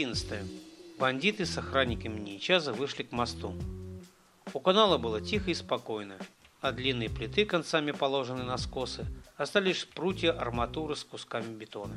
Глава 11. Бандиты с охранниками Ничаза вышли к мосту. У канала было тихо и спокойно, а длинные плиты, концами положенные на скосы, остались прутья арматуры с кусками бетона.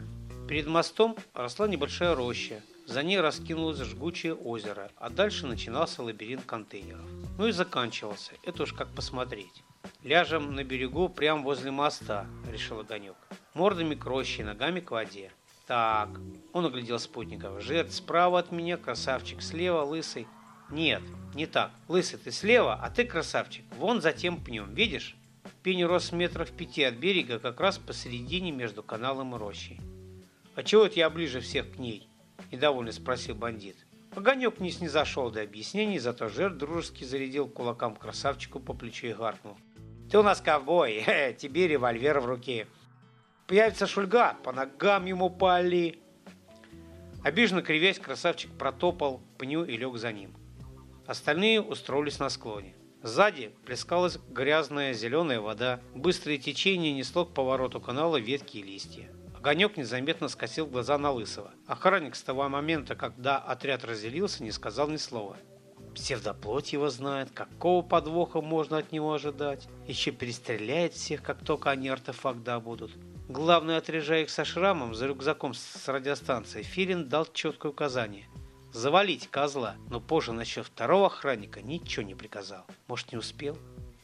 Перед мостом росла небольшая роща, за ней раскинулось жгучее озеро, а дальше начинался лабиринт контейнеров. Ну и заканчивался, это уж как посмотреть. «Ляжем на берегу прямо возле моста», — решил Огонек. «Мордами к роще, ногами к воде. Так, он оглядел спутников. Жертв справа от меня, красавчик слева, лысый. Нет, не так. Лысый ты слева, а ты красавчик. Вон за тем пнем, видишь? Пень рос метров пяти от берега, как раз посередине между каналом и рощей. «А чего это я ближе всех к ней?» – недовольно спросил бандит. Огонек не снизошел до объяснений, зато жертв дружески зарядил кулакам красавчику по плечу и гаркнул. «Ты у нас ковбой, тебе револьвер в руке. Появится шульга, по ногам ему пали. Обиженно кривясь, красавчик протопал пню и лег за ним. Остальные устроились на склоне. Сзади плескалась грязная зеленая вода. Быстрое течение несло к повороту канала ветки и листья. Огонек незаметно скосил глаза на Лысого. Охранник с того момента, когда отряд разделился, не сказал ни слова. Псевдоплоть его знает, какого подвоха можно от него ожидать. Еще перестреляет всех, как только они артефакт добудут. Главный, отряжая их со шрамом за рюкзаком с радиостанцией, Филин дал четкое указание – завалить козла, но позже насчет второго охранника ничего не приказал. Может, не успел?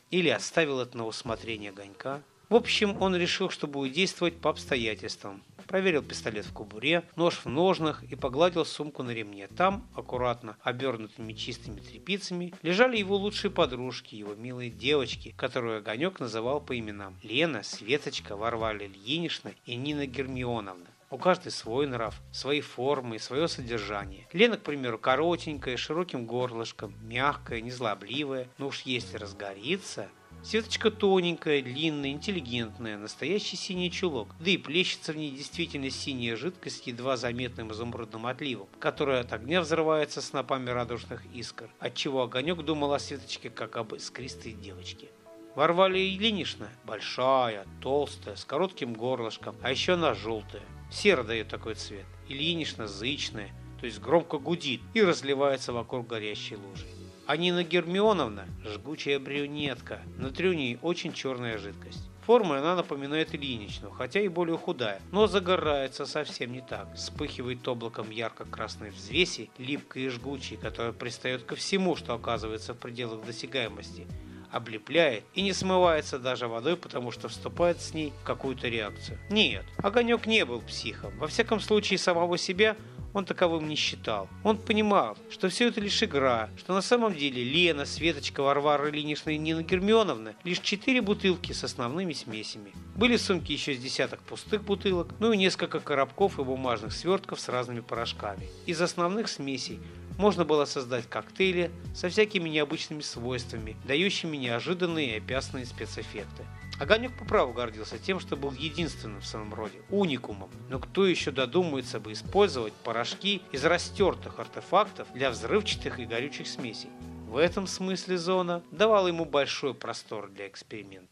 Или оставил это на усмотрение огонька? В общем, он решил, что будет действовать по обстоятельствам. Проверил пистолет в кобуре, нож в ножнах и погладил сумку на ремне. Там, аккуратно обернутыми чистыми тряпицами, лежали его лучшие подружки, его милые девочки, которые Огонек называл по именам. Лена, Светочка, Варвара Ильинична и Нина Гермионовна. У каждой свой нрав, свои формы и свое содержание. Лена, к примеру, коротенькая, широким горлышком, мягкая, незлобливая, но уж если разгорится, Светочка тоненькая, длинная, интеллигентная, настоящий синий чулок, да и плещется в ней действительно синяя жидкость, едва заметным изумрудным отливом, которая от огня взрывается снопами радужных искр, отчего огонек думал о Светочке как об искристой девочке. Варвара Ильинична большая, толстая, с коротким горлышком, а еще она желтая. Серо дает такой цвет. Ильинична зычная, то есть громко гудит и разливается вокруг горящей лужи. А Нина Гермионовна – жгучая брюнетка, внутри у нее очень черная жидкость. Формой она напоминает Ильиничну, хотя и более худая, но загорается совсем не так. Вспыхивает облаком ярко-красной взвеси, липкой и жгучей, которая пристает ко всему, что оказывается в пределах досягаемости, облепляет и не смывается даже водой, потому что вступает с ней в какую-то реакцию. Нет, Огонек не был психом. Во всяком случае, самого себя он таковым не считал. Он понимал, что все это лишь игра, что на самом деле Лена, Светочка, Варвара Ильинична и Нина Гермионовна лишь четыре бутылки с основными смесями. Были в сумке еще с десяток пустых бутылок, ну и несколько коробков и бумажных свертков с разными порошками. Из основных смесей можно было создать коктейли со всякими необычными свойствами, дающими неожиданные и опасные спецэффекты. Огонек по праву гордился тем, что был единственным в своем роде, уникумом. Но кто еще додумается бы использовать порошки из растертых артефактов для взрывчатых и горючих смесей? В этом смысле зона давала ему большой простор для эксперимента.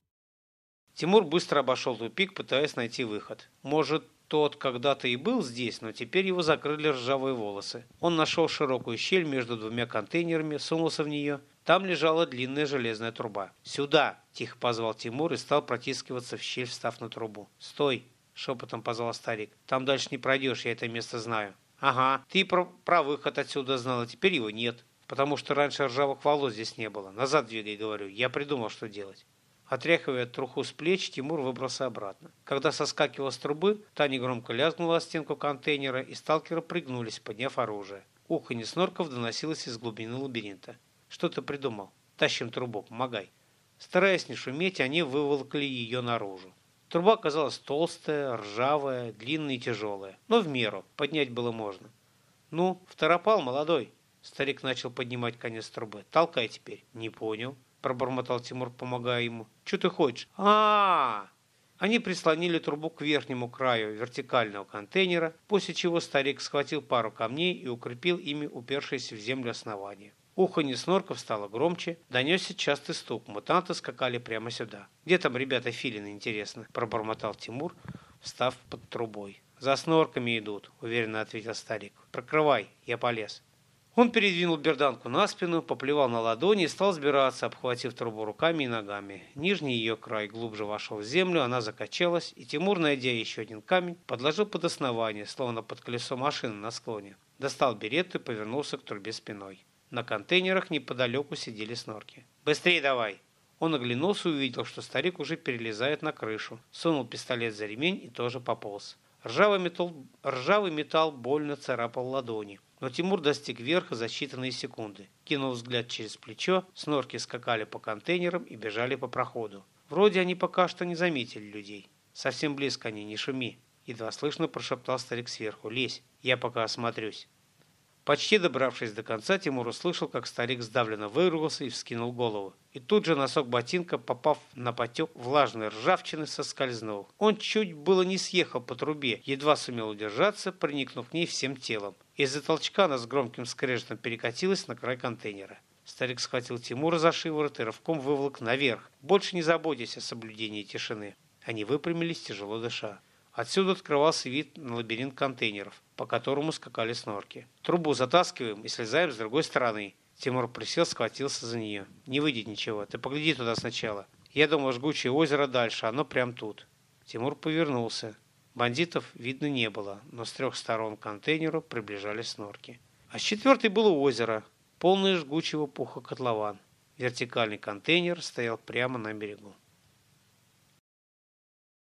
Тимур быстро обошел тупик, пытаясь найти выход. Может, тот когда-то и был здесь, но теперь его закрыли ржавые волосы. Он нашел широкую щель между двумя контейнерами, сунулся в нее там лежала длинная железная труба. «Сюда!» – тихо позвал Тимур и стал протискиваться в щель, встав на трубу. «Стой!» – шепотом позвал старик. «Там дальше не пройдешь, я это место знаю». «Ага, ты про, про выход отсюда знал, а теперь его нет. Потому что раньше ржавых волос здесь не было. Назад двигай, говорю. Я придумал, что делать». Отряхивая труху с плеч, Тимур выбрался обратно. Когда соскакивал с трубы, та негромко лязгнула о стенку контейнера, и сталкеры пригнулись, подняв оружие. Уханье снорков доносилось из глубины лабиринта. Что ты придумал? Тащим трубу, помогай. Стараясь не шуметь, они выволокли ее наружу. Труба оказалась толстая, ржавая, длинная и тяжелая, но в меру, поднять было можно. «Ну, второпал, молодой!» Старик начал поднимать конец трубы. «Толкай теперь». «Не понял», пробормотал Тимур, помогая ему. «Что ты хочешь?» а, -а, -а Они прислонили трубу к верхнему краю вертикального контейнера, после чего старик схватил пару камней и укрепил ими упершееся в землю основание. Уханье снорков стало громче, донесся частый стук. Мутанты скакали прямо сюда. «Где там ребята филины, интересно?» – пробормотал Тимур, встав под трубой. «За снорками идут», — уверенно ответил старик. «Прокрывай, я полез». Он передвинул берданку на спину, поплевал на ладони и стал сбираться, обхватив трубу руками и ногами. Нижний ее край глубже вошел в землю, она закачалась, и Тимур, найдя еще один камень, подложил под основание, словно под колесо машины на склоне. Достал берет и повернулся к трубе спиной. На контейнерах неподалеку сидели снорки. «Быстрее давай!» Он оглянулся и увидел, что старик уже перелезает на крышу, сунул пистолет за ремень и тоже пополз. Ржавый металл, ржавый металл больно царапал ладони. Но Тимур достиг верха за считанные секунды. Кинул взгляд через плечо, снорки скакали по контейнерам и бежали по проходу. Вроде они пока что не заметили людей. Совсем близко они, не шуми. Едва слышно прошептал старик сверху. Лезь, я пока осмотрюсь. Почти добравшись до конца, Тимур услышал, как старик сдавленно выругался и вскинул голову. И тут же носок ботинка, попав на потек влажной ржавчины, соскользнул. Он чуть было не съехал по трубе, едва сумел удержаться, проникнув к ней всем телом. Из-за толчка она с громким скрежетом перекатилась на край контейнера. Старик схватил Тимура за шиворот и рывком выволок наверх, больше не заботясь о соблюдении тишины. Они выпрямились, тяжело дыша. Отсюда открывался вид на лабиринт контейнеров, по которому скакали снорки. Трубу затаскиваем и слезаем с другой стороны. Тимур присел, схватился за нее. Не выйдет ничего, ты погляди туда сначала. Я думал, жгучее озеро дальше, оно прям тут. Тимур повернулся. Бандитов видно не было, но с трех сторон к контейнеру приближались снорки. А с четвертой было озеро, полное жгучего пуха котлован. Вертикальный контейнер стоял прямо на берегу.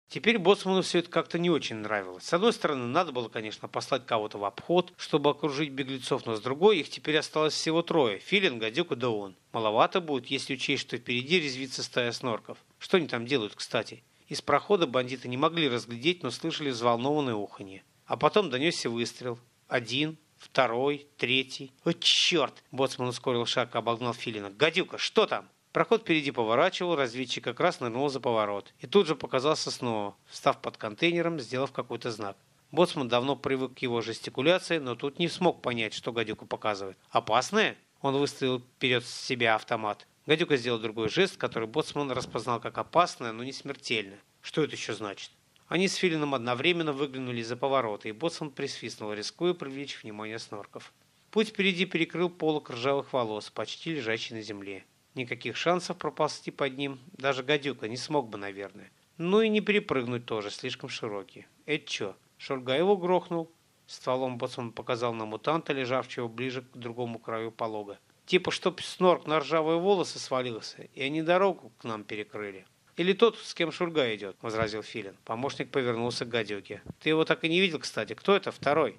Теперь Боцману все это как-то не очень нравилось. С одной стороны, надо было, конечно, послать кого-то в обход, чтобы окружить беглецов, но с другой, их теперь осталось всего трое – Филин, Гадюк и да он. Маловато будет, если учесть, что впереди резвится стая снорков. Что они там делают, кстати? Из прохода бандиты не могли разглядеть, но слышали взволнованное уханье. А потом донесся выстрел. Один, второй, третий. «О, черт!» – Боцман ускорил шаг и обогнал Филина. «Гадюка, что там?» Проход впереди поворачивал, разведчик как раз нырнул за поворот. И тут же показался снова, встав под контейнером, сделав какой-то знак. Боцман давно привык к его жестикуляции, но тут не смог понять, что гадюка показывает. «Опасное?» Он выставил вперед с себя автомат. Гадюка сделал другой жест, который Боцман распознал как опасное, но не смертельное. Что это еще значит? Они с Филином одновременно выглянули за поворота, и Боцман присвистнул, рискуя привлечь внимание снорков. Путь впереди перекрыл полок ржавых волос, почти лежащий на земле. Никаких шансов проползти под ним даже гадюка не смог бы, наверное. Ну и не перепрыгнуть тоже, слишком широкий. Это что, Шульга его грохнул? Стволом боцман показал на мутанта, лежавшего ближе к другому краю полога. Типа, чтоб снорк на ржавые волосы свалился, и они дорогу к нам перекрыли. «Или тот, с кем Шульга идет», — возразил Филин. Помощник повернулся к гадюке. «Ты его так и не видел, кстати. Кто это? Второй?»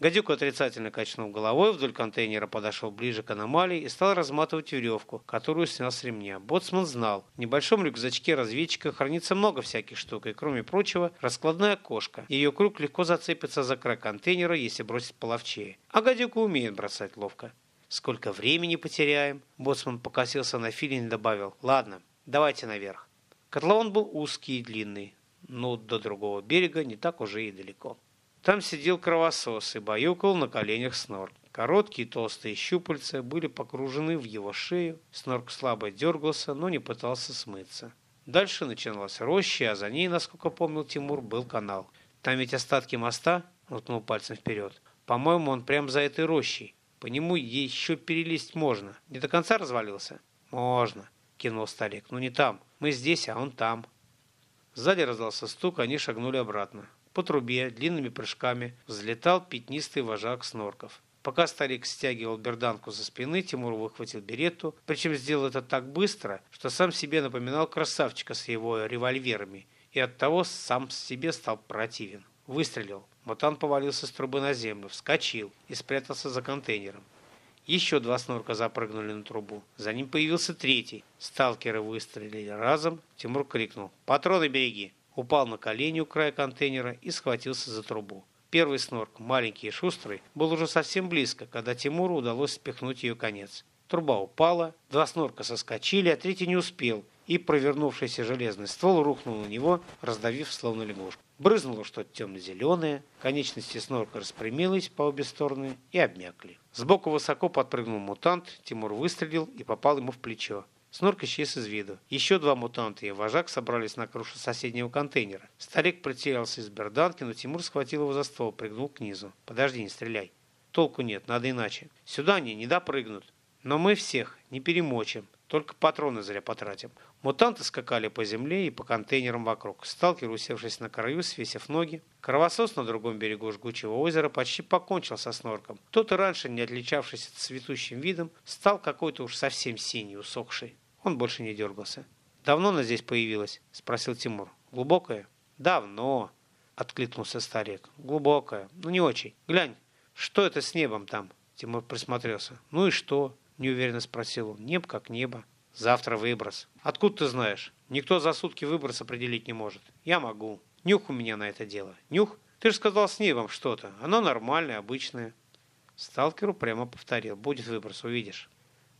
Гадюк отрицательно качнул головой, вдоль контейнера подошел ближе к аномалии и стал разматывать веревку, которую снял с ремня. Боцман знал, в небольшом рюкзачке разведчика хранится много всяких штук, и кроме прочего, раскладная кошка. Ее круг легко зацепится за край контейнера, если бросить половчее. А гадюка умеет бросать ловко. Сколько времени потеряем? Боцман покосился на филин и добавил. Ладно, давайте наверх. Котлован был узкий и длинный, но до другого берега не так уже и далеко. Там сидел кровосос и баюкал на коленях снорк. Короткие толстые щупальца были покружены в его шею. Снорк слабо дергался, но не пытался смыться. Дальше начиналась роща, а за ней, насколько помнил Тимур, был канал. Там ведь остатки моста, уткнул пальцем вперед. По-моему, он прямо за этой рощей. По нему еще перелезть можно. Не до конца развалился? Можно, кинул старик. Но не там. Мы здесь, а он там. Сзади раздался стук, они шагнули обратно. По трубе длинными прыжками взлетал пятнистый вожак снорков. Пока старик стягивал берданку за спины, Тимур выхватил беретту, причем сделал это так быстро, что сам себе напоминал красавчика с его револьверами, и оттого сам себе стал противен. Выстрелил. Мутант повалился с трубы на землю, вскочил и спрятался за контейнером. Еще два снорка запрыгнули на трубу. За ним появился третий. Сталкеры выстрелили разом. Тимур крикнул «Патроны береги!» Упал на колени у края контейнера и схватился за трубу. Первый снорк, маленький и шустрый, был уже совсем близко, когда Тимуру удалось спихнуть ее конец. Труба упала, два снорка соскочили, а третий не успел, и провернувшийся железный ствол рухнул на него, раздавив словно лягушку. Брызнуло что-то темно-зеленое, конечности снорка распрямились по обе стороны и обмякли. Сбоку высоко подпрыгнул мутант, Тимур выстрелил и попал ему в плечо. Снорк исчез из виду. Еще два мутанта и вожак собрались на крышу соседнего контейнера. Старик прицелился из берданки, но Тимур схватил его за ствол, пригнул к низу. «Подожди, не стреляй. Толку нет, надо иначе. Сюда они не допрыгнут. Но мы всех не перемочим. Только патроны зря потратим. Мутанты скакали по земле и по контейнерам вокруг. Сталкер, усевшись на краю, свесив ноги. Кровосос на другом берегу жгучего озера почти покончил со снорком. Тот и раньше, не отличавшийся цветущим видом, стал какой-то уж совсем синий, усохший. Он больше не дергался. «Давно она здесь появилась?» – спросил Тимур. «Глубокая?» «Давно», – откликнулся старик. «Глубокая, ну, не очень. Глянь, что это с небом там?» Тимур присмотрелся. «Ну и что?» неуверенно спросил он. Небо как небо. Завтра выброс. Откуда ты знаешь? Никто за сутки выброс определить не может. Я могу. Нюх у меня на это дело. Нюх? Ты же сказал с небом что-то. Оно нормальное, обычное. Сталкеру прямо повторил. Будет выброс, увидишь.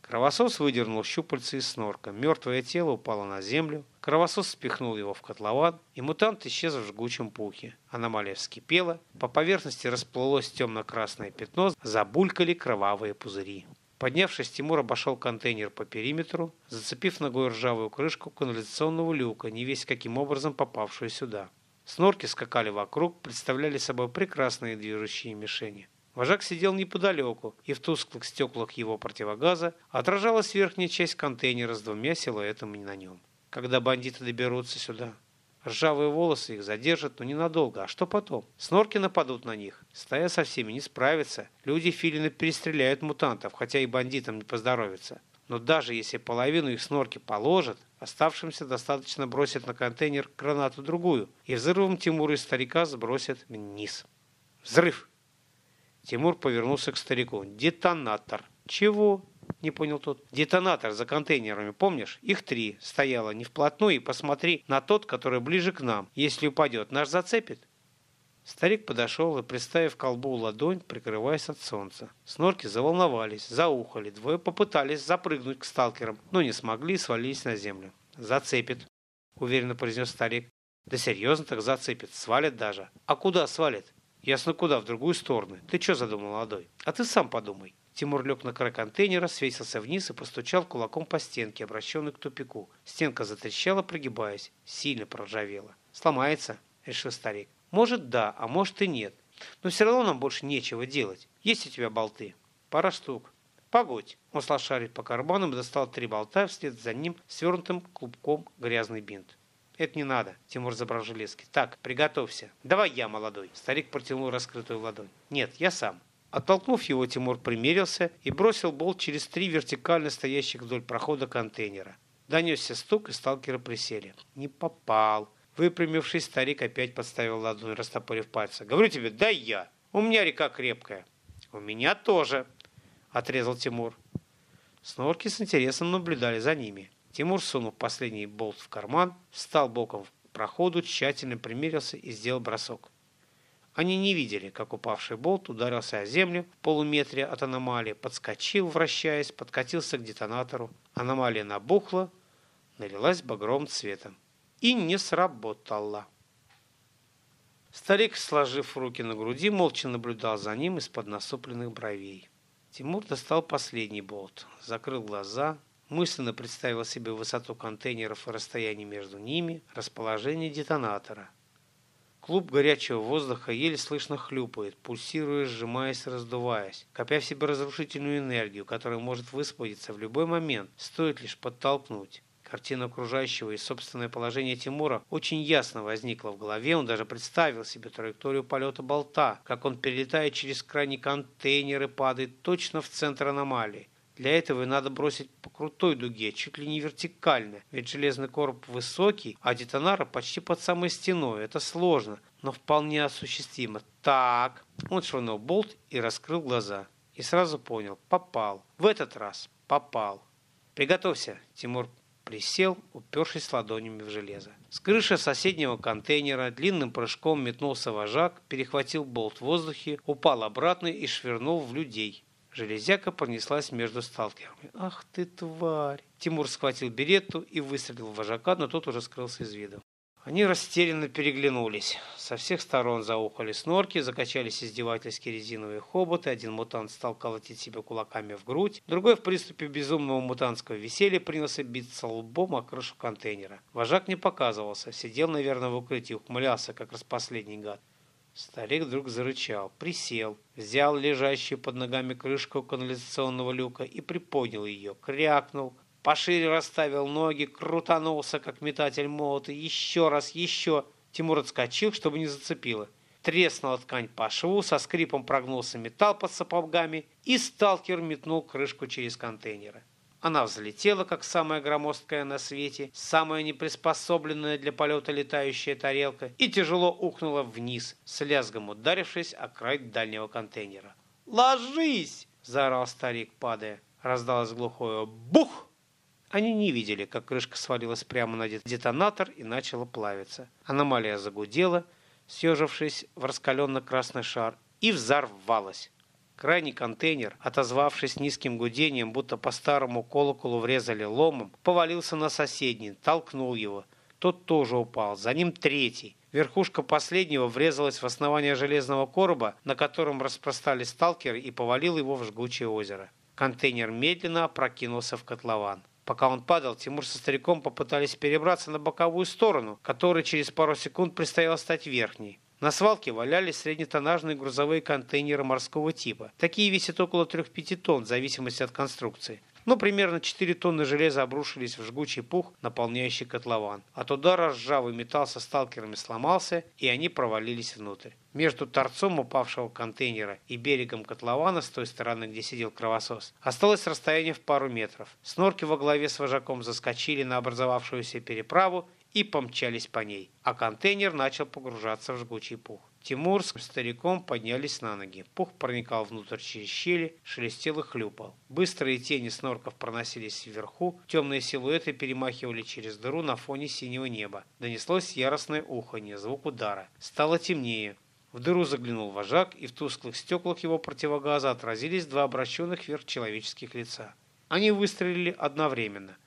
Кровосос выдернул щупальца из снорка. Мертвое тело упало на землю. Кровосос спихнул его в котлован, и мутант исчез в жгучем пухе. Аномалия вскипела. По поверхности расплылось темно-красное пятно. Забулькали кровавые пузыри. Поднявшись, Тимур обошел контейнер по периметру, зацепив ногой ржавую крышку канализационного люка, не весь каким образом попавшую сюда. Снорки скакали вокруг, представляли собой прекрасные движущие мишени. Вожак сидел неподалеку, и в тусклых стеклах его противогаза отражалась верхняя часть контейнера с двумя силуэтами на нем. Когда бандиты доберутся сюда, Ржавые волосы их задержат, но ненадолго. А что потом? Снорки нападут на них. Стая со всеми не справится. Люди-филины перестреляют мутантов, хотя и бандитам не поздоровится. Но даже если половину их снорки положат, оставшимся достаточно бросят на контейнер гранату другую, и взрывом Тимура и старика сбросят вниз. Взрыв! Тимур повернулся к старику. Детонатор. Чего? не понял тот. Детонатор за контейнерами, помнишь? Их три. Стояло не вплотную и посмотри на тот, который ближе к нам. Если упадет, наш зацепит. Старик подошел и, приставив колбу ладонь, прикрываясь от солнца. Снорки заволновались, заухали. Двое попытались запрыгнуть к сталкерам, но не смогли и свалились на землю. «Зацепит», — уверенно произнес старик. «Да серьезно так зацепит. Свалит даже». «А куда свалит?» «Ясно куда, в другую сторону. Ты что задумал, молодой?» «А ты сам подумай». Тимур лег на край контейнера, свесился вниз и постучал кулаком по стенке, обращенной к тупику. Стенка затрещала, прогибаясь, сильно проржавела. «Сломается?» – решил старик. «Может, да, а может и нет. Но все равно нам больше нечего делать. Есть у тебя болты?» «Пара штук». «Погодь!» Он стал шарить по карманам и достал три болта, вслед за ним свернутым клубком грязный бинт. «Это не надо», — Тимур забрал железки. «Так, приготовься. Давай я, молодой». Старик протянул раскрытую ладонь. «Нет, я сам». Оттолкнув его, Тимур примерился и бросил болт через три вертикально стоящих вдоль прохода контейнера. Донесся стук, и сталкеры присели. Не попал. Выпрямившись, старик опять подставил ладонь, растопорив пальцы. «Говорю тебе, дай я. У меня река крепкая». «У меня тоже», — отрезал Тимур. Снорки с интересом наблюдали за ними. Тимур, сунув последний болт в карман, встал боком в проходу, тщательно примерился и сделал бросок. Они не видели, как упавший болт ударился о землю в полуметре от аномалии, подскочил, вращаясь, подкатился к детонатору. Аномалия набухла, налилась багровым цветом. И не сработала. Старик, сложив руки на груди, молча наблюдал за ним из-под насупленных бровей. Тимур достал последний болт, закрыл глаза, мысленно представил себе высоту контейнеров и расстояние между ними, расположение детонатора – Клуб горячего воздуха еле слышно хлюпает, пульсируя, сжимаясь, раздуваясь, копя в себе разрушительную энергию, которая может высвободиться в любой момент, стоит лишь подтолкнуть. Картина окружающего и собственное положение Тимура очень ясно возникла в голове. Он даже представил себе траекторию полета болта, как он перелетает через крайний контейнер и падает точно в центр аномалии. Для этого и надо бросить по крутой дуге, чуть ли не вертикально, ведь железный короб высокий, а детонара почти под самой стеной. Это сложно, но вполне осуществимо. Так, он швырнул болт и раскрыл глаза. И сразу понял, попал. В этот раз попал. Приготовься, Тимур присел, упершись ладонями в железо. С крыши соседнего контейнера длинным прыжком метнулся вожак, перехватил болт в воздухе, упал обратно и швырнул в людей. Железяка пронеслась между сталкерами. «Ах ты, тварь!» Тимур схватил беретту и выстрелил в вожака, но тот уже скрылся из виду. Они растерянно переглянулись. Со всех сторон заухали снорки, закачались издевательски резиновые хоботы, один мутант стал колотить себя кулаками в грудь, другой в приступе безумного мутантского веселья принялся биться лбом о крышу контейнера. Вожак не показывался, сидел, наверное, в укрытии, ухмылялся, как распоследний гад. Старик вдруг зарычал, присел, взял лежащую под ногами крышку канализационного люка и приподнял ее, крякнул, пошире расставил ноги, крутанулся, как метатель молота, еще раз, еще. Тимур отскочил, чтобы не зацепило. Треснула ткань по шву, со скрипом прогнулся металл под сапогами, и сталкер метнул крышку через контейнеры. Она взлетела, как самая громоздкая на свете, самая неприспособленная для полета летающая тарелка, и тяжело ухнула вниз, с лязгом ударившись о край дальнего контейнера. «Ложись!» – заорал старик, падая. Раздалось глухое «бух!» Они не видели, как крышка свалилась прямо на детонатор и начала плавиться. Аномалия загудела, съежившись в раскаленно-красный шар, и взорвалась. Крайний контейнер, отозвавшись низким гудением, будто по старому колоколу врезали ломом, повалился на соседний, толкнул его. Тот тоже упал, за ним третий. Верхушка последнего врезалась в основание железного короба, на котором распростали сталкеры, и повалил его в жгучее озеро. Контейнер медленно опрокинулся в котлован. Пока он падал, Тимур со стариком попытались перебраться на боковую сторону, которой через пару секунд предстояло стать верхней. На свалке валялись среднетоннажные грузовые контейнеры морского типа. Такие весят около 3-5 тонн, в зависимости от конструкции. Но примерно 4 тонны железа обрушились в жгучий пух, наполняющий котлован. От удара ржавый металл со сталкерами сломался, и они провалились внутрь. Между торцом упавшего контейнера и берегом котлована с той стороны, где сидел кровосос, осталось расстояние в пару метров. Снорки во главе с вожаком заскочили на образовавшуюся переправу и помчались по ней, а контейнер начал погружаться в жгучий пух. Тимур с стариком поднялись на ноги. Пух проникал внутрь через щели, шелестел и хлюпал. Быстрые тени снорков проносились вверху, темные силуэты перемахивали через дыру на фоне синего неба. Донеслось яростное уханье, звук удара. Стало темнее. В дыру заглянул вожак, и в тусклых стеклах его противогаза отразились два обращенных вверх человеческих лица. Они выстрелили одновременно.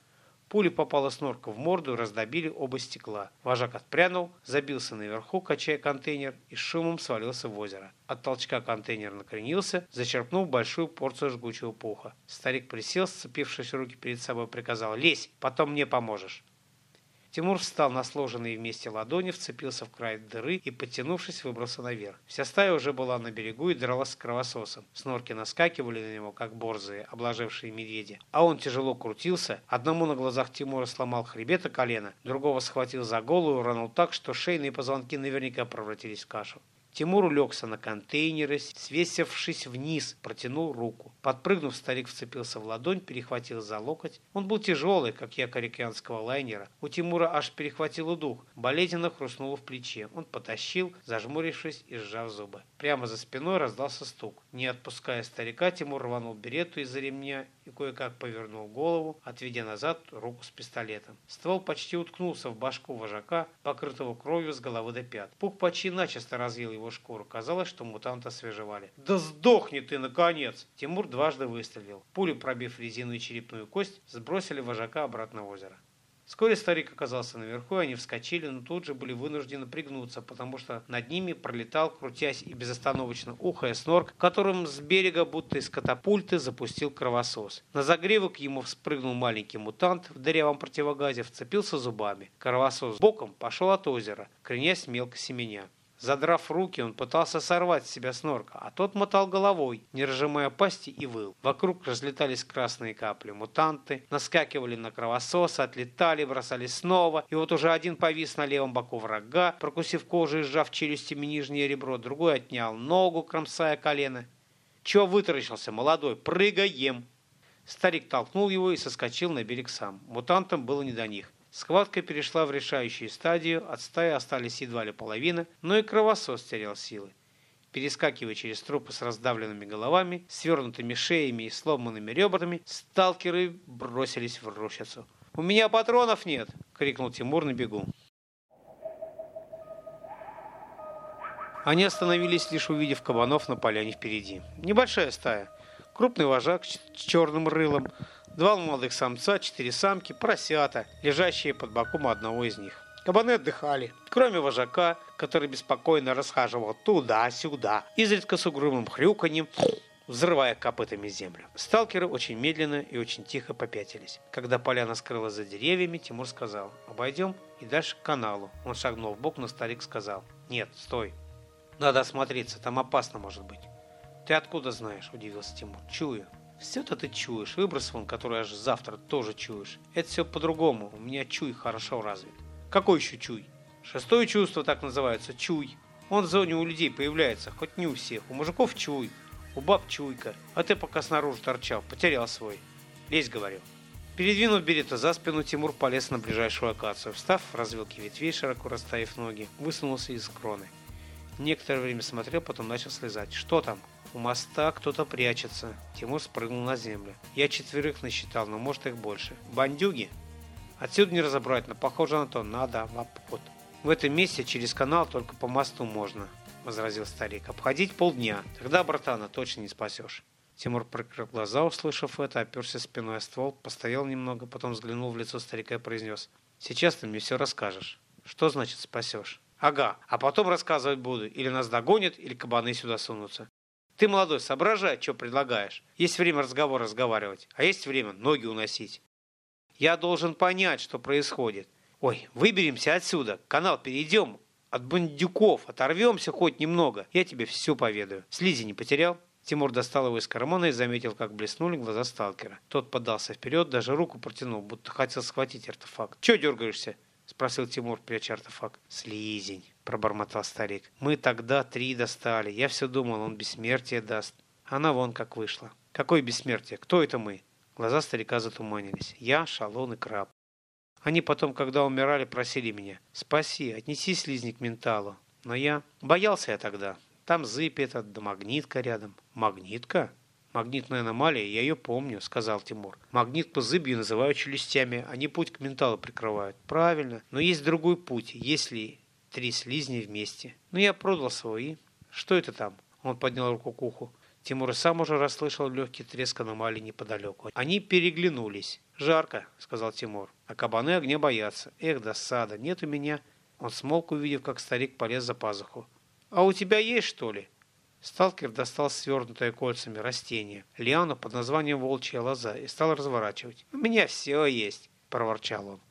Пуля попала снорка в морду раздобили оба стекла. Вожак отпрянул, забился наверху, качая контейнер, и шумом свалился в озеро. От толчка контейнер накренился, зачерпнув большую порцию жгучего пуха. Старик присел, сцепившись руки перед собой, приказал «Лезь, потом мне поможешь». Тимур встал на сложенные вместе ладони, вцепился в край дыры и, подтянувшись, выбрался наверх. Вся стая уже была на берегу и дралась с кровососом. Снорки наскакивали на него, как борзые, обложившие медведя. А он тяжело крутился, одному на глазах Тимура сломал хребет и колено, другого схватил за голову и уронил так, что шейные позвонки наверняка превратились в кашу. Тимур улегся на контейнеры, свесившись вниз, протянул руку. Подпрыгнув, старик вцепился в ладонь, перехватил за локоть. Он был тяжелый, как якорь океанского лайнера. У Тимура аж перехватило дух. Болезненно хрустнуло в плече. Он потащил, зажмурившись и сжав зубы. Прямо за спиной раздался стук. Не отпуская старика, Тимур рванул берету из-за ремня и кое-как повернул голову, отведя назад руку с пистолетом. Ствол почти уткнулся в башку вожака, покрытого кровью с головы до пят. Пух почти начисто развил его шкуру. Казалось, что мутанта свежевали. «Да сдохни ты, наконец!» Тимур дважды выстрелил. Пули, пробив резиновую черепную кость, сбросили вожака обратно в озеро. Вскоре старик оказался наверху, и они вскочили, но тут же были вынуждены пригнуться, потому что над ними пролетал, крутясь и безостановочно ухая снорк, которым с берега, будто из катапульты, запустил кровосос. На загревок ему вспрыгнул маленький мутант в дырявом противогазе, вцепился зубами. Кровосос боком пошел от озера, кренясь мелко семеня. Задрав руки, он пытался сорвать с себя снорка, а тот мотал головой, не разжимая пасти и выл. Вокруг разлетались красные капли. Мутанты наскакивали на кровососа, отлетали, бросались снова, и вот уже один повис на левом боку врага, прокусив кожу и сжав челюстями нижнее ребро, другой отнял ногу, кромсая колено. «Чего вытаращился, молодой? Прыгаем!» Старик толкнул его и соскочил на берег сам. Мутантам было не до них. Схватка перешла в решающую стадию, от стаи остались едва ли половина, но и кровосос терял силы. Перескакивая через трупы с раздавленными головами, свернутыми шеями и сломанными ребрами, сталкеры бросились в рощицу. «У меня патронов нет!» — крикнул Тимур на бегу. Они остановились, лишь увидев кабанов на поляне впереди. Небольшая стая. Крупный вожак с черным рылом — Два молодых самца, четыре самки, поросята, лежащие под боком одного из них. Кабаны отдыхали, кроме вожака, который беспокойно расхаживал туда-сюда, изредка с угрюмым хрюканьем, взрывая копытами землю. Сталкеры очень медленно и очень тихо попятились. Когда поляна скрылась за деревьями, Тимур сказал, обойдем и дальше к каналу. Он шагнул в бок, но старик сказал, нет, стой, надо осмотреться, там опасно может быть. Ты откуда знаешь, удивился Тимур. Чую. Все-то ты чуешь. Выброс вон, который аж завтра тоже чуешь. Это все по-другому. У меня чуй хорошо развит. Какой еще чуй? Шестое чувство так называется. Чуй. Он в зоне у людей появляется, хоть не у всех. У мужиков чуй, у баб чуйка. А ты пока снаружи торчал, потерял свой. Лезь, говорю. Передвинув берета за спину, Тимур полез на ближайшую акацию. Встав в развилке ветвей, широко расставив ноги, высунулся из кроны. Некоторое время смотрел, потом начал слезать. «Что там?» «У моста кто-то прячется». Тимур спрыгнул на землю. «Я четверых насчитал, но может их больше». «Бандюги?» «Отсюда не разобрать, но похоже на то. Надо в обход». «В этом месте через канал только по мосту можно», — возразил старик. «Обходить полдня. Тогда, братана, точно не спасешь». Тимур прикрыл глаза, услышав это, оперся спиной о ствол, постоял немного, потом взглянул в лицо старика и произнес. «Сейчас ты мне все расскажешь. Что значит спасешь?» Ага, а потом рассказывать буду. Или нас догонят, или кабаны сюда сунутся. Ты, молодой, соображай, что предлагаешь. Есть время разговор разговаривать, а есть время ноги уносить. Я должен понять, что происходит. Ой, выберемся отсюда, канал перейдем, от бандюков оторвемся хоть немного. Я тебе все поведаю. Слизи не потерял? Тимур достал его из кармана и заметил, как блеснули глаза сталкера. Тот подался вперед, даже руку протянул, будто хотел схватить артефакт. Чего дергаешься? — спросил Тимур, пряча артефакт. «Слизень», — пробормотал старик. «Мы тогда три достали. Я все думал, он бессмертие даст. Она вон как вышла». «Какое бессмертие? Кто это мы?» Глаза старика затуманились. «Я, Шалон и Краб». Они потом, когда умирали, просили меня. «Спаси, отнеси слизник менталу». Но я... Боялся я тогда. Там зыбь этот, да магнитка рядом. «Магнитка?» Магнитная аномалия, я ее помню, сказал Тимур. Магнит по зыбью называют челюстями, они путь к менталу прикрывают. Правильно, но есть другой путь, если три слизни вместе. Ну я продал свои. Что это там? Он поднял руку к уху. Тимур сам уже расслышал легкий треск аномалии неподалеку. Они переглянулись. «Жарко», — сказал Тимур. «А кабаны огня боятся. Эх, досада, нет у меня». Он смолк, увидев, как старик полез за пазуху. «А у тебя есть, что ли?» Сталкер достал свернутое кольцами растение, лиану под названием волчья лоза, и стал разворачивать. «У меня все есть», — проворчал он.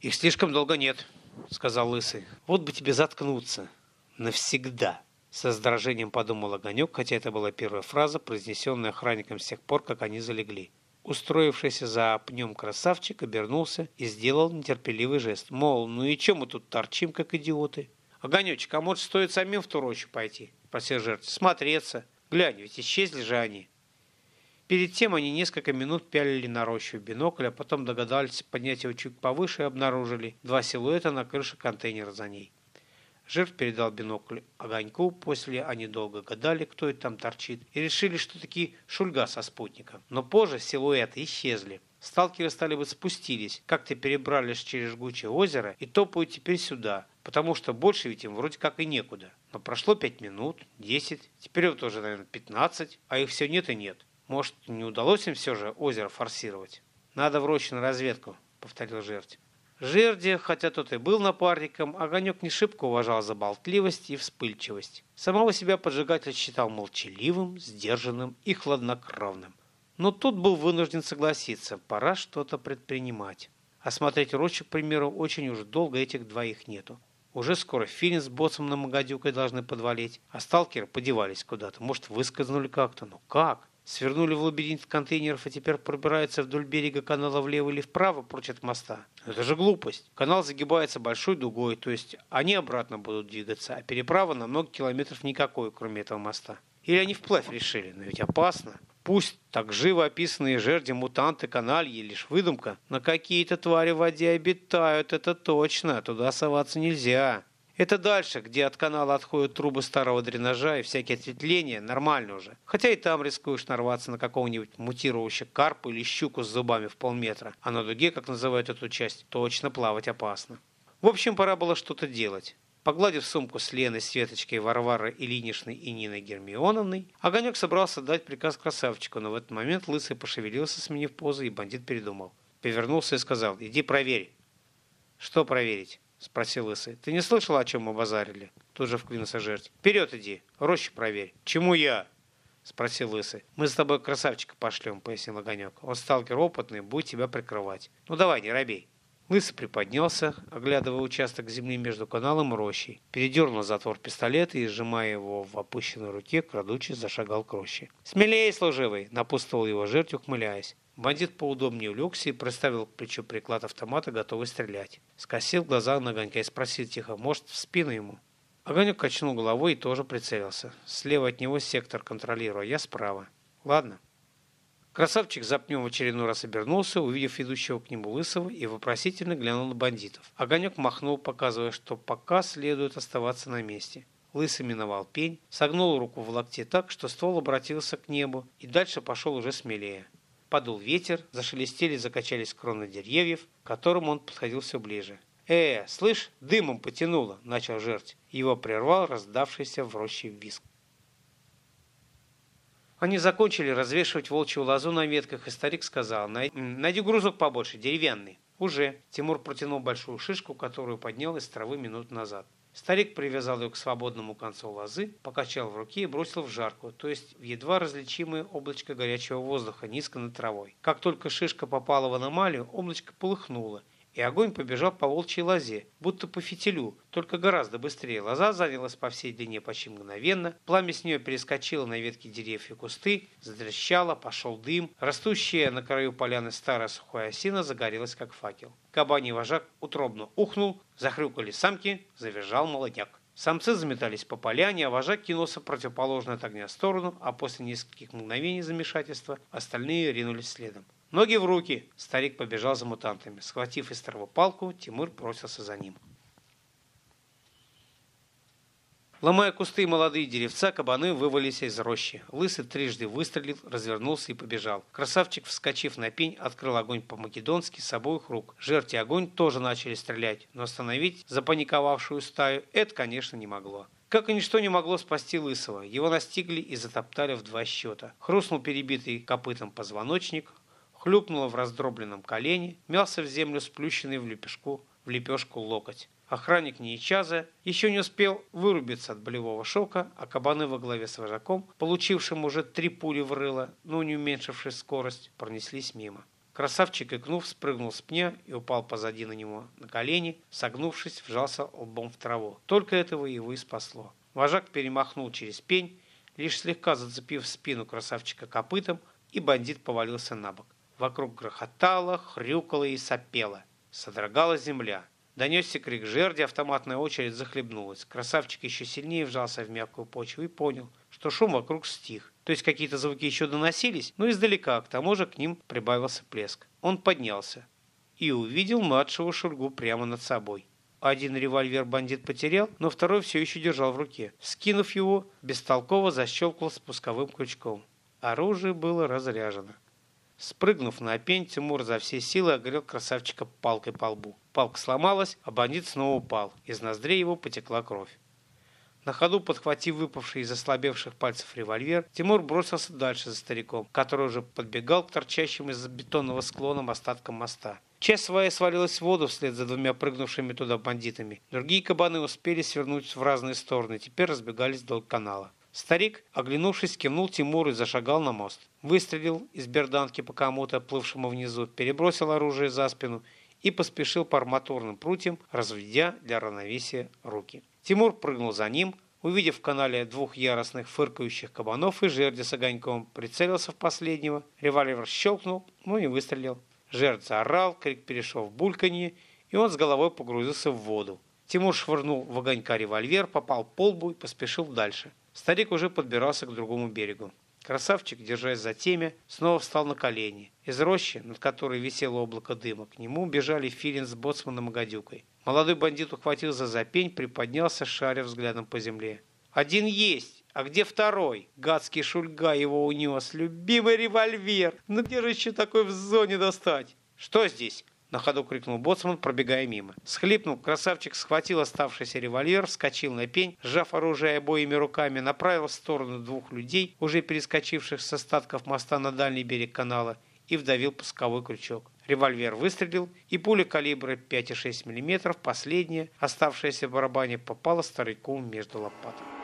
«Их слишком долго нет», — сказал Лысый. «Вот бы тебе заткнуться. Навсегда». Со сдражением подумал Огонек, хотя это была первая фраза, произнесенная охранником с тех пор, как они залегли. Устроившийся за пнем красавчик обернулся и сделал нетерпеливый жест. Мол, ну и чем мы тут торчим, как идиоты? Огонечек, а может стоит самим в ту рощу пойти? Просил жертв. Смотреться. Глянь, ведь исчезли же они. Перед тем они несколько минут пялили на рощу в бинокль, а потом догадались поднять его чуть повыше и обнаружили два силуэта на крыше контейнера за ней. Жертв передал бинокль огоньку, после они долго гадали, кто это там торчит, и решили, что таки шульга со спутником. Но позже силуэты исчезли. Сталкеры стали бы спустились, как-то перебрались через жгучее озеро и топают теперь сюда, потому что больше ведь им вроде как и некуда. Но прошло пять минут, десять, теперь вот уже, наверное, пятнадцать, а их все нет и нет. Может, не удалось им все же озеро форсировать? Надо в на разведку, повторил Жердь. Жерди, хотя тот и был напарником, Огонек не шибко уважал за болтливость и вспыльчивость. Самого себя поджигатель считал молчаливым, сдержанным и хладнокровным. Но тут был вынужден согласиться, пора что-то предпринимать. Осмотреть рощу, к примеру, очень уж долго этих двоих нету. Уже скоро Финин с боссом на Магадюкой должны подвалить, а сталкеры подевались куда-то. Может, выскользнули как-то? Ну как? Свернули в лабиринт контейнеров и теперь пробираются вдоль берега канала влево или вправо прочь от моста. Это же глупость. Канал загибается большой дугой, то есть они обратно будут двигаться, а переправа на много километров никакой, кроме этого моста. Или они вплавь решили, но ведь опасно. Пусть так живо описанные жерди, мутанты, канальи лишь выдумка, но какие-то твари в воде обитают, это точно, туда соваться нельзя. Это дальше, где от канала отходят трубы старого дренажа и всякие ответвления, нормально уже. Хотя и там рискуешь нарваться на какого-нибудь мутирующего карпа или щуку с зубами в полметра, а на дуге, как называют эту часть, точно плавать опасно. В общем, пора было что-то делать. Погладив сумку с Леной, Светочкой, Варварой Ильиничной и Ниной Гермионовной, Огонек собрался дать приказ красавчику, но в этот момент Лысый пошевелился, сменив позу, и бандит передумал. Повернулся и сказал «Иди проверь». Что проверить? Спросил Лысый. Ты не слышал, о чем мы базарили? Тут же вклинился жертв. Вперед иди, рощу проверь. Чему я? Спросил Лысый. Мы за тобой красавчика пошлем, пояснил Огонек. Он сталкер опытный, будет тебя прикрывать. Ну давай, не робей. Лысый приподнялся, оглядывая участок земли между каналом и рощей, передернул затвор пистолета и, сжимая его в опущенной руке, крадучись зашагал к роще. «Смелее, служивый!» – напутствовал его жертв, ухмыляясь. Бандит поудобнее улегся и приставил к плечу приклад автомата, готовый стрелять. Скосил глаза на огонька и спросил тихо, может, в спину ему? Огонек качнул головой и тоже прицелился. Слева от него сектор контролируя, я справа. Ладно. Красавчик запнем в очередной раз обернулся, увидев идущего к нему лысого, и вопросительно глянул на бандитов. Огонек махнул, показывая, что пока следует оставаться на месте. Лысый миновал пень, согнул руку в локте так, что ствол обратился к небу, и дальше пошел уже смелее. Подул ветер, зашелестели, закачались кроны деревьев, к которым он подходил все ближе. «Э, слышь, дымом потянуло!» – начал жерть. Его прервал раздавшийся в роще виск. Они закончили развешивать волчью лозу на ветках, и старик сказал, «Найди грузок побольше, деревянный». «Уже». Тимур протянул большую шишку, которую поднял из травы минут назад. Старик привязал ее к свободному концу лозы, покачал в руке и бросил в жарку, то есть в едва различимое облачко горячего воздуха низко над травой. Как только шишка попала в аномалию, облачко полыхнуло, и огонь побежал по волчьей лозе, будто по фитилю, только гораздо быстрее. Лоза занялась по всей длине почти мгновенно, пламя с нее перескочило на ветки деревьев и кусты, затрещало, пошел дым, растущая на краю поляны старая сухая осина загорелась, как факел. Кабаний вожак утробно ухнул, захрюкали самки, завизжал молодняк. Самцы заметались по поляне, а вожак кинулся в противоположную от огня сторону, а после нескольких мгновений замешательства остальные ринулись следом. Ноги в руки! Старик побежал за мутантами. Схватив из палку, Тимур бросился за ним. Ломая кусты и молодые деревца, кабаны вывалились из рощи. Лысый трижды выстрелил, развернулся и побежал. Красавчик, вскочив на пень, открыл огонь по-македонски с обоих рук. Жерти огонь тоже начали стрелять, но остановить запаниковавшую стаю это, конечно, не могло. Как и ничто не могло спасти Лысого. Его настигли и затоптали в два счета. Хрустнул перебитый копытом позвоночник, хлюпнуло в раздробленном колене, мялся в землю сплющенный в лепешку, в лепешку локоть. Охранник Нейчаза еще не успел вырубиться от болевого шока, а кабаны во главе с вожаком, получившим уже три пули в рыло, но не уменьшившись скорость, пронеслись мимо. Красавчик, икнув, спрыгнул с пня и упал позади на него на колени, согнувшись, вжался лбом в траву. Только этого его и спасло. Вожак перемахнул через пень, лишь слегка зацепив спину красавчика копытом, и бандит повалился на бок. Вокруг грохотало, хрюкало и сопело. Содрогалась земля. Донесся крик жерди, автоматная очередь захлебнулась. Красавчик еще сильнее вжался в мягкую почву и понял, что шум вокруг стих. То есть какие-то звуки еще доносились, но издалека, к тому же к ним прибавился плеск. Он поднялся и увидел младшего Шульгу прямо над собой. Один револьвер бандит потерял, но второй все еще держал в руке. Скинув его, бестолково защелкал спусковым крючком. Оружие было разряжено. Спрыгнув на пень, Тимур за все силы огрел красавчика палкой по лбу. Палка сломалась, а бандит снова упал. Из ноздрей его потекла кровь. На ходу, подхватив выпавший из ослабевших пальцев револьвер, Тимур бросился дальше за стариком, который уже подбегал к торчащим из бетонного склона остаткам моста. Часть своя свалилась в воду вслед за двумя прыгнувшими туда бандитами. Другие кабаны успели свернуть в разные стороны, теперь разбегались вдоль канала. Старик, оглянувшись, кивнул Тимуру и зашагал на мост. Выстрелил из берданки по кому-то, плывшему внизу, перебросил оружие за спину и поспешил по арматурным прутьям, разведя для равновесия руки. Тимур прыгнул за ним, увидев в канале двух яростных фыркающих кабанов и жерди с огоньком, прицелился в последнего, револьвер щелкнул, но не выстрелил. Жердь заорал, крик перешел в бульканье, и он с головой погрузился в воду. Тимур швырнул в огонька револьвер, попал по лбу и поспешил дальше. Старик уже подбирался к другому берегу. Красавчик, держась за темя, снова встал на колени. Из рощи, над которой висело облако дыма, к нему бежали Филин с боцманом и гадюкой. Молодой бандит ухватил за запень, приподнялся, шаря взглядом по земле. «Один есть! А где второй?» Гадский шульга его унес. «Любимый револьвер! Ну где же еще такой в зоне достать?» «Что здесь?» На ходу крикнул боцман, пробегая мимо. Схлипнул, красавчик схватил оставшийся револьвер, вскочил на пень, сжав оружие обоими руками, направил в сторону двух людей, уже перескочивших с остатков моста на дальний берег канала, и вдавил пусковой крючок. Револьвер выстрелил, и пуля калибра 5,6 мм, последняя, оставшаяся в барабане, попала старику между лопаток.